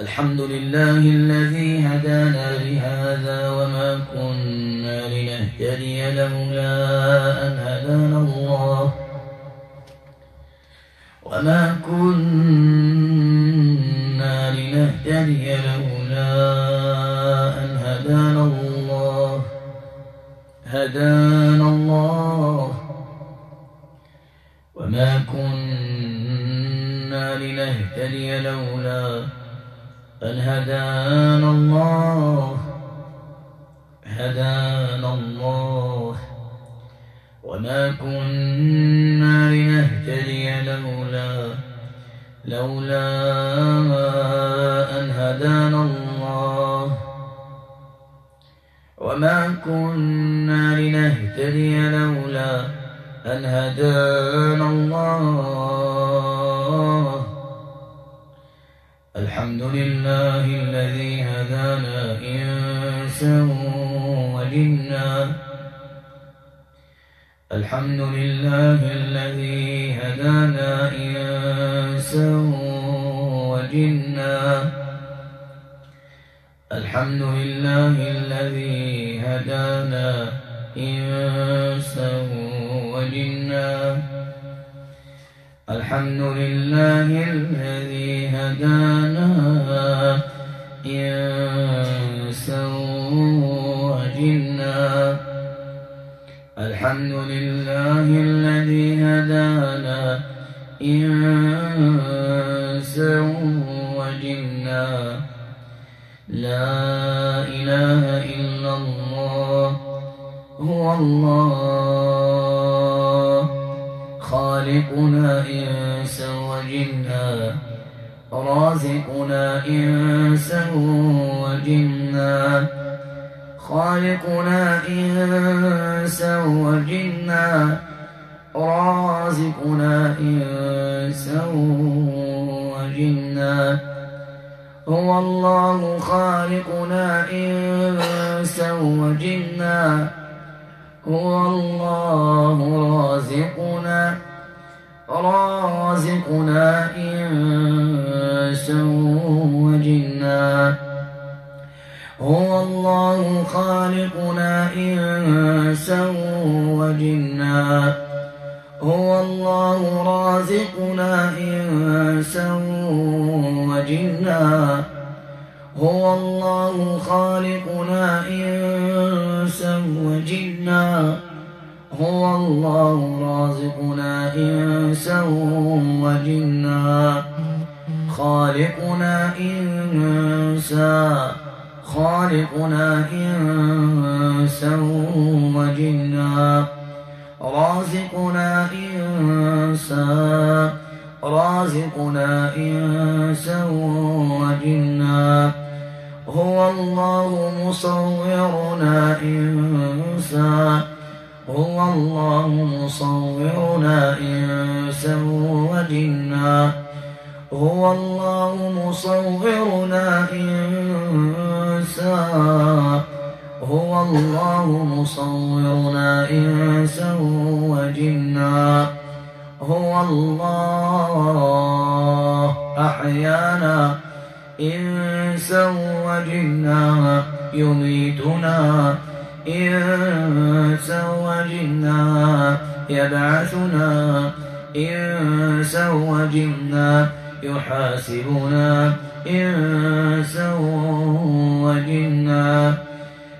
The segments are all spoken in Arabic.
الحمد لله الذي هدانا لهذا وما كنا لنهتدي لولا أن هدانا الله. وما كنا لنهتدي لولا أن هدانا الله. هدانا الله. وما كنا لنهتدي لولا أن هدانا الله. هدانا الله. وما كنا لنهتدي لولا لولا أن هدانا الله. وما كنا لنهتدي لولا أن هدانا الله. الحمد لله الذي هدانا إنسا وجنا الحمد لله الذي هدانا إنسا وجنا الحمد لله الذي هدانا إنسا وجنا الحمد لله الذي هدانا إنسا وجنا الحمد لله الذي هدانا إنسا وجنا لا إله إلا الله هو الله. خالقنا إنسا وجنا رازقنا إنسا وجنا. خالقنا إنسا وجنا رازقنا إنسا وجنا. هو الله خالقنا إنسا وجنا هو الله رازقنا. رازقنا إنسا وجنا. هو الله خالقنا إنسا وجنا. هو الله رازقنا إنسا وجنا. هو الله خالقنا إنسا وجنا. هو الله رازقنا إنسا وجنا خالقنا إنسا خالقنا إنسا وجنا رازقنا إنسا رازقنا إنسا وجنا. هو الله مصورنا إنسا. هو الله مصورنا إنسا وجنا هو الله مصورنا إنسا هو الله مصورنا إنسا وجنا هو الله أحيانا إنسا وجنا يميتنا. إنسا وجنا يبعثنا إنسا وجنا يحاسبنا إنسا وجنا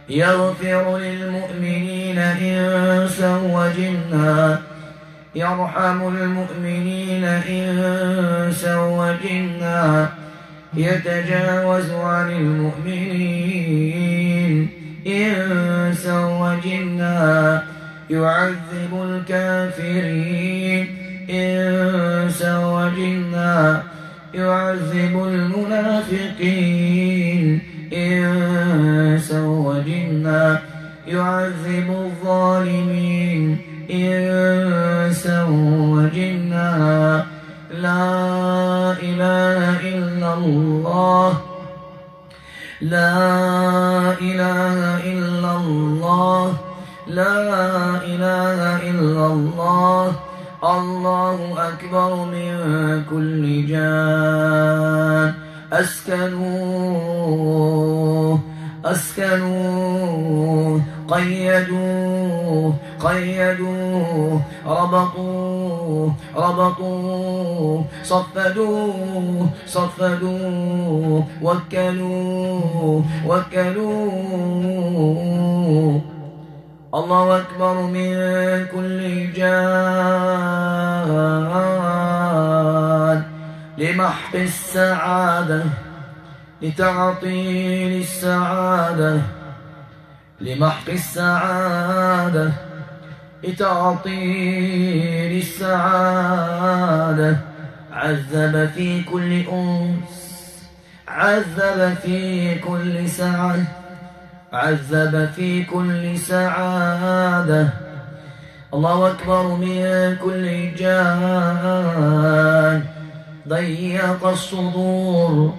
يغفر للمؤمنين إنسا وجنا يرحم المؤمنين إنسا وجنا يتجاوز عن المؤمنين. يعذب الكافرين. إنسا وجنا يعذب المنافقين. إنسا وجنا يعذب الظالمين. إنسا وجنا لا إله إلا الله. لا إله إلا الله. لا الله أكبر من كل جان. أسكنوه أسكنوه قيدوه قيدوه ربطوه ربطوه صفدوه صفدوه وكلوه وكلوه. الله أكبر من كل جان. لمحق السعادة لتعطيل السعادة. لمحق السعادة لتعطيل السعادة. عذب في كل أنس عذب في كل سعادة. عذب في كل سعادة. الله أكبر من كل جان ضيق الصدور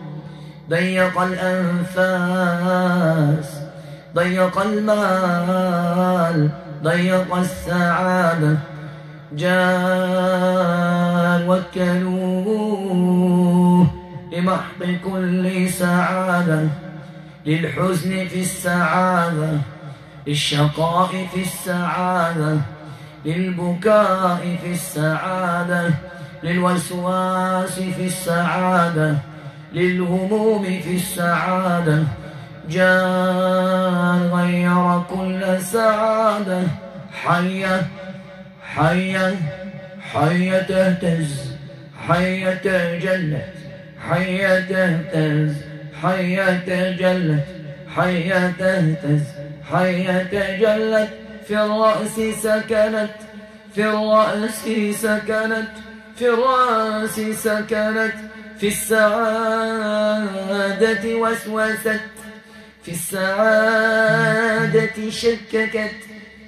ضيق الأنفاس ضيق المال ضيق السعادة. جان وكلوه لمحض كل سعادة. للحزن في السعادة للشقاء في السعادة للبكاء في السعادة للوسواس في السعادة للهموم في السعادة. جاء غير كل سعادة. حية حية حية تهتز حية تجلت حية تهتز. حية تجلت حية تهتز حية تجلت في الرأس سكنت في الرأس سكنت في الرأس سكنت في السعادة وسوست في السعادة شككت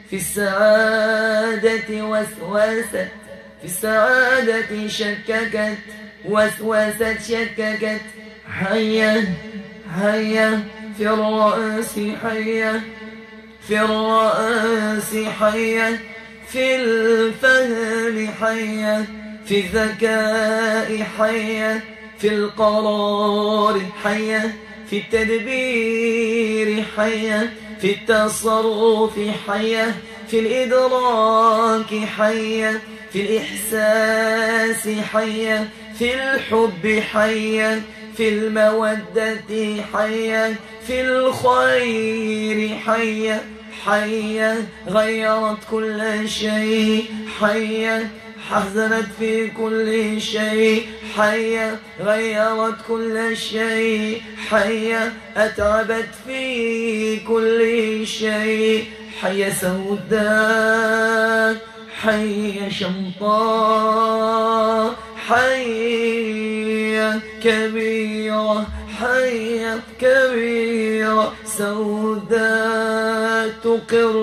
في السعادة وسوست في السعادة شككت وسوست شككت. حيا حيا في الرأس حيا في الرأس حيا في الفهم حيا في الذكاء حيا في القرار حيا في التدبير حيا في التصرف حيا في الإدراك حيا في الإحساس حيا في الحب حيا في المودة حيا في الخير حيا حيا غيرت كل شيء حيا حزنت في كل شيء حية غيرت كل شيء حية أتعبت في كل شيء. حية سوداء حية شمطاء. حية كبيرة حية كبيرة. سوداء تقر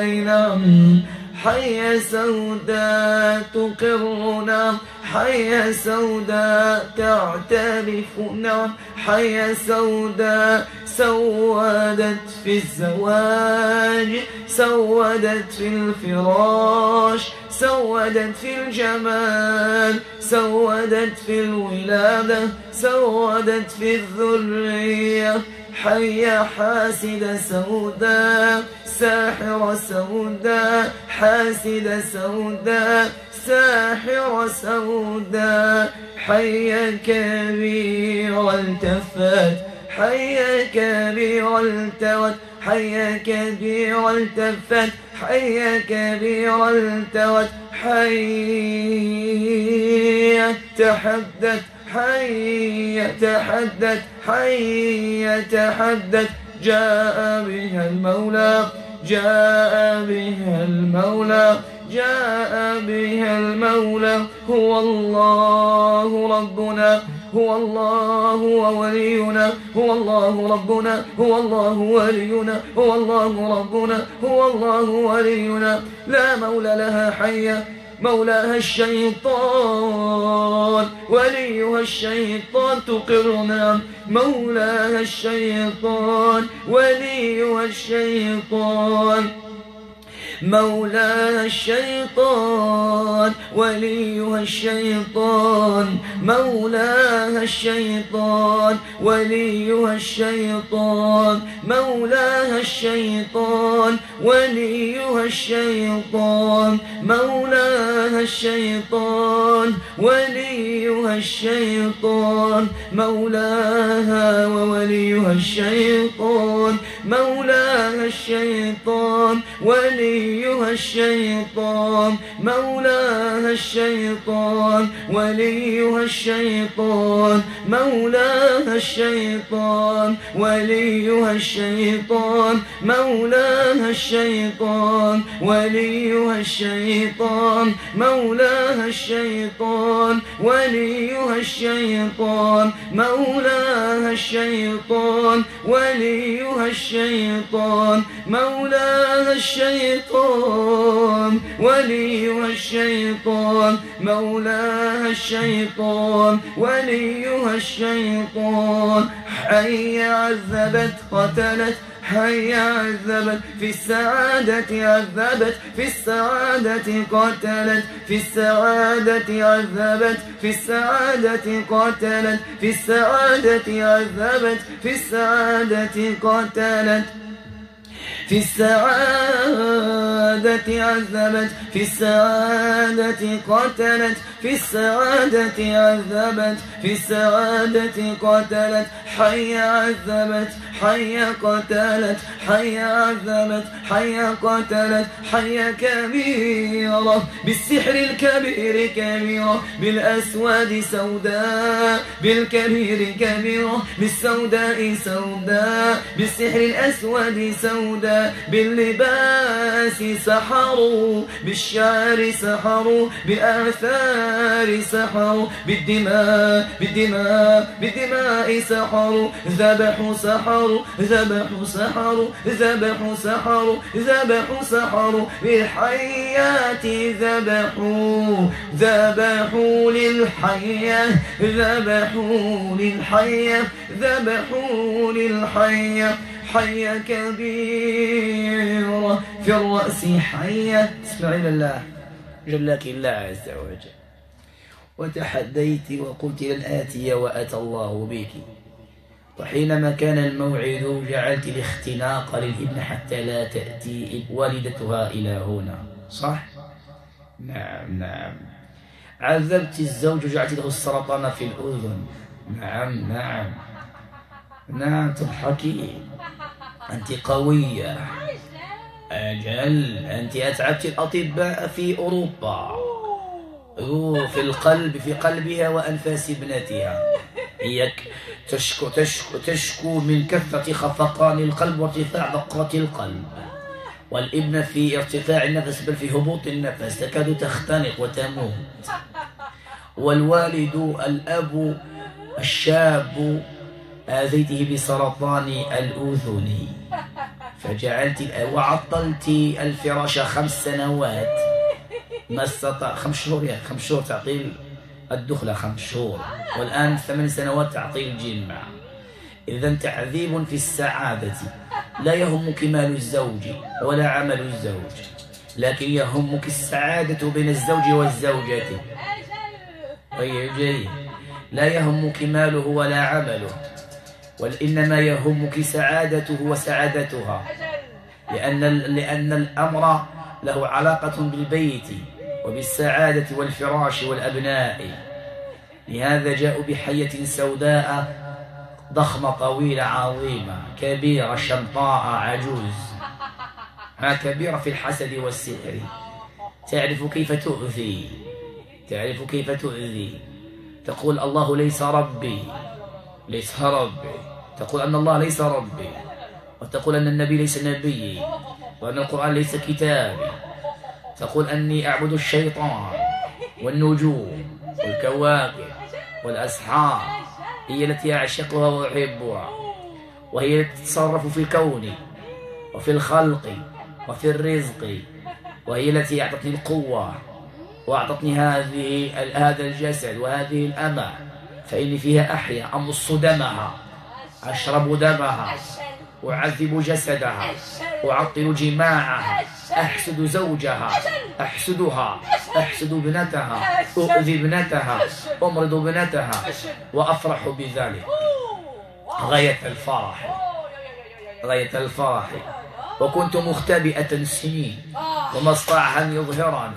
أينام حية سوداء تقرنا حية سوداء تعترفنا حية سوداء سودت في الزواج سودت في الفراش. سودت في الجمال سودت في الولادة سودت في الذرية. حية حاسدة سوداء ساحرة سوداء حاسدة سوداء ساحرة سوداء. حية كبيرة التفت حية كبيرة التوت حية كبيرة التفت. حية كبيرة التوت حية تحدث حية تحدث حية تحدث جاء بها المولى جاء بها المولى جاء بها المولى. هو الله ربنا. هو الله ولينا هو الله ربنا هو الله ولينا هو الله ربنا هو الله ولينا. لا مولى لها حيا مولاها الشيطان. وليها الشيطان تقرنا مولاها الشيطان. وليها الشيطان مولاها الشيطان. وليها الشيطان مولاها الشيطان وليها الشيطان مولاها الشيطان وليها الشيطان مولاها الشيطان وليها الشيطان مولاها ووليها الشيطان مولاها الشيطان وليها الشيطان مولاها الشيطان وليها الشيطان مولاها الشيطان وليها الشيطان مولاها الشيطان وليها الشيطان مولاها الشيطان وليها الشيطان مولاها الشيطان وليها الشيطان مولاها الشيطان وليها الشيطان. مولاها الشيطان وليها الشيطان. حي عذبت قتلت حي عذبت في السعادة عذبت في السعادة قتلت في السعادة عذبت في السعادة قتلت في السعادة عذبت في السعادة قتلت. في السعادة عذبت في السعادة قتلت في السعادة عذبت في السعادة قتلت حي عذبت. حي قتلت حي عذبت حي قتلت حي كبيرة بالسحر الكبير كبيرة بالأسود سوداء بالكبير كبيرة بالسوداء سوداء بالسحر الأسود سوداء باللباس سحروا بالشعر سحروا بآثار سحروا بالدماء بالدماء بالدماء سحروا ذبحوا سحروا ذبحوا سحروا ذبحوا سحروا ذبحوا سحروا بالحيات ذبحوا ذبحوا للحية ذبحوا للحية ذبحوا للحية. حية كبيرة في الرأس حية. اسمعي لله جلك الله عز وجل. وتحديت وقلت لن آتي وأتى الله بك. وحينما كان الموعد جعلت الاختناق للابن حتى لا تأتي والدتها إلى هنا. صح؟ نعم نعم. عذبت الزوج وجعلت له السرطان في الأذن. نعم نعم. نعم تضحكي أنت قوية. أجل. أنت أتعبت الأطباء في أوروبا. في القلب في قلبها وأنفاس ابنتها. هي تشكو, تشكو, تشكو من كثرة خفقان القلب وارتفاع دقات القلب. والإبن في ارتفاع النفس بل في هبوط النفس تكاد تختنق وتموت. والوالد الأب الشاب آذيته بسرطان الأذن. فجعلت وعطلت الفراش خمس سنوات. ما استطاع خمس شهور يعني خمس شهور تعطيل الدخلة خمس شهور. والآن ثمان سنوات تعطيل الجمع إذا تعذيب في السعادة. لا يهمك مال الزوج ولا عمل الزوج لكن يهمك السعادة بين الزوج والزوجة. طيب جيد. لا يهمك ماله ولا عمله وإنما يهمك سعادته وسعادتها. لأن, لأن الأمر له علاقة بالبيت. وبالسعادة والفراش والأبناء. لهذا جاءوا بحية سوداء ضخمة طويلة عظيمة كبيرة شمطاء عجوز. ها كبيرة في الحسد والسحر. تعرف كيف تؤذي؟ تعرف كيف تؤذي؟ تقول الله ليس ربي. ليس ربي. تقول أن الله ليس ربي. وتقول أن النبي ليس نبي. وأن القرآن ليس كتابي. تقول أني أعبد الشيطان والنجوم والكواكب والأسحار هي التي أعشقها وأحبها وهي التي تتصرف في كوني وفي الخلق وفي الرزق وهي التي أعطتني القوة وأعطتني هذه هذا الجسد وهذه الأمة فإني فيها أحيا أمص دمها أشرب دمها أعذب جسدها أعطل جماعها أحسد زوجها أحسدها أحسد ابنتها أؤذي ابنتها أمرض ابنتها وأفرح بذلك. غاية الفرح غاية الفرح. وكنت مختبئة سنين وما استطاع أن يظهرني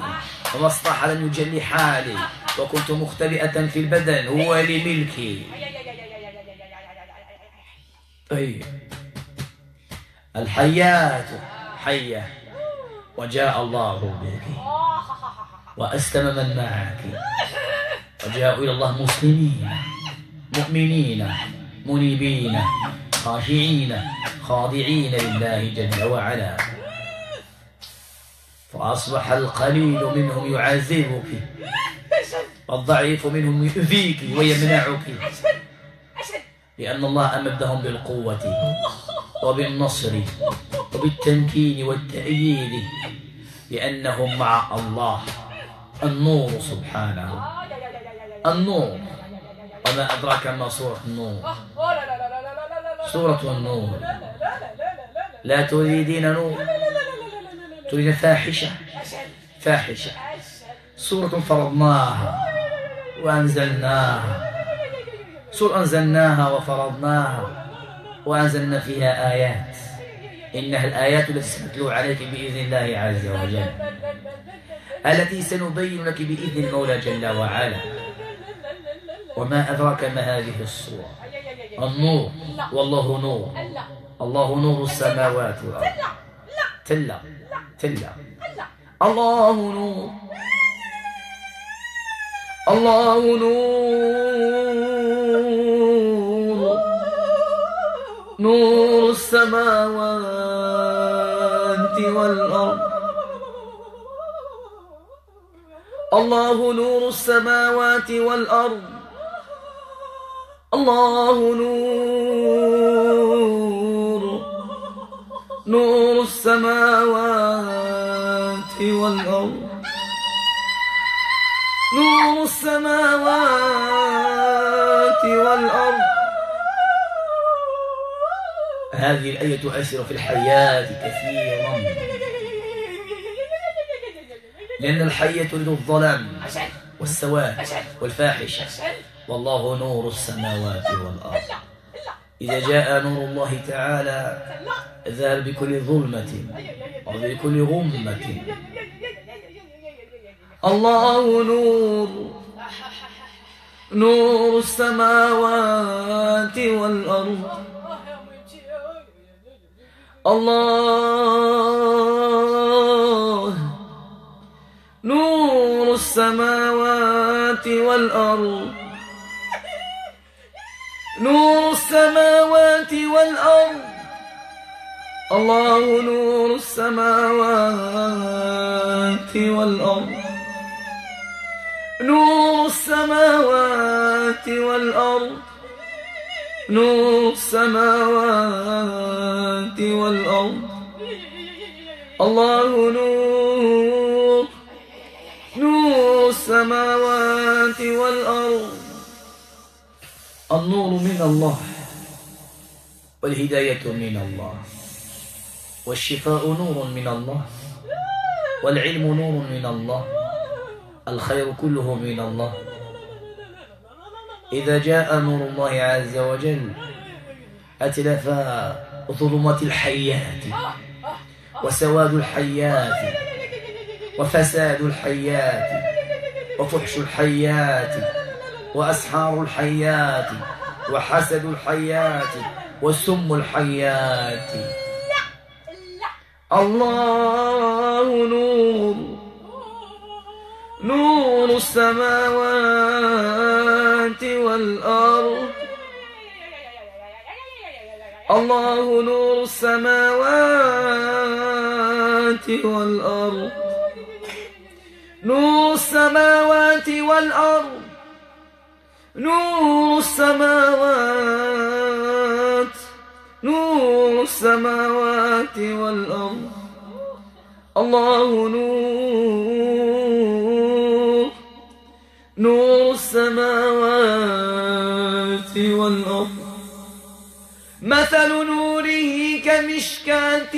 وما استطاع أن يجلي حالي. وكنت مختبئة في البدن هو لملكي. طيب. الحياة حية وجاء الله بك وأسلم من معك وجاءوا إلى الله مسلمين مؤمنين منيبين خاشعين خاضعين لله جل وعلا. فأصبح القليل منهم يعذبك والضعيف منهم يؤذيك ويمنعك لأن الله أمدهم بالقوة. وبالنصر وبالتمكين والتأييد لأنهم مع الله. النور سبحانه. النور. وما أدراك ما سورة النور. سورة النور. لا تريدين نور. تريد فاحشة. فاحشة. سورة فرضناها وأنزلناها. سورة أنزلناها وفرضناها. وأنزلنا فيها آيات. إنها الآيات التي سنتلو عليك بإذن الله عز وجل. التي سنبين لك بإذن المولى جل وعلا. وما أدراك ما هذه الصورة النور. والله نور. الله نور السماوات والأرض. تلا. تلا. الله نور. الله نور. نور السماوات والأرض. الله نور السماوات والأرض. الله نور. نور السماوات والأرض. نور السماوات والأرض. هذه الآية تؤثر في الحياة كثيرا. لأن الحية تريد الظلام والسواد والفاحشة. والله نور السماوات والأرض. إذا جاء نور الله تعالى ذهب بكل ظلمة. وبكل غمة. الله نور. نور السماوات والأرض. الله. نور السماوات والأرض. نور السماوات والأرض. الله نور السماوات والأرض. نور السماوات والأرض. نور السماوات والأرض. الله نور. نور السماوات والأرض. النور من الله والهداية من الله والشفاء نور من الله والعلم نور من الله الخير كله من الله إذا جاء نور الله عز وجل أتلف ظلمات الحيات وسواد الحيات وفساد الحيات وفحش الحيات وأسحار الحيات وحسد الحيات وسم الحيات. الله نور. نور السماوات والأرض. الله نور السماوات والأرض. نور السماوات والأرض. نور السماوات. نور السماوات والأرض. الله نور السماوات والأرض. مثل نوره مشكاة